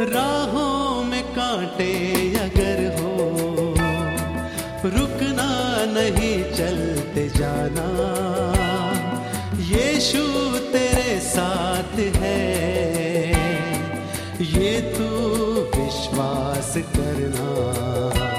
राहों में कांटे अगर हो, रुकना नहीं चलते जाना। यीशु तेरे साथ है, ये तू विश्वास करना।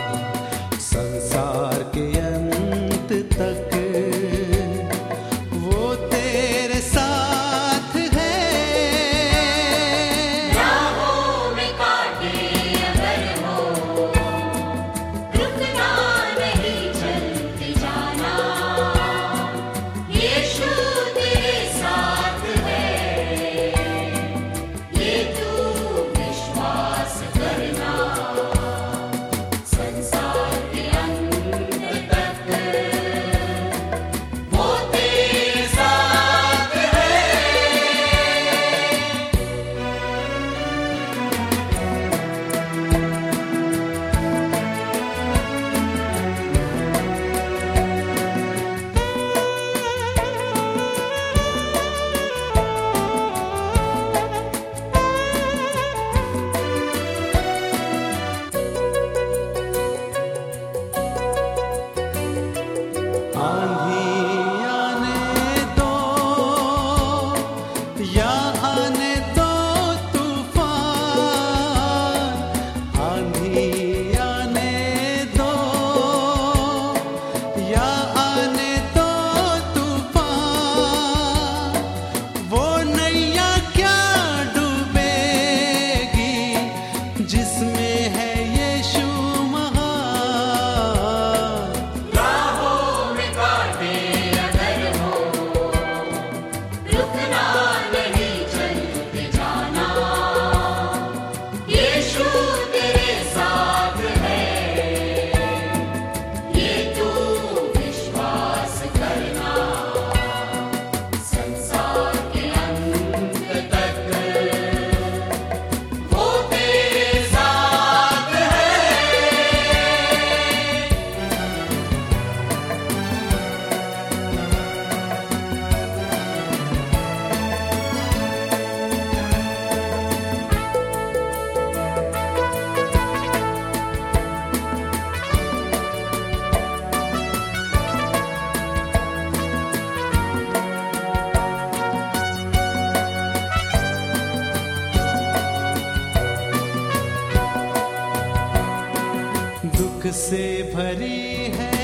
से भरी है।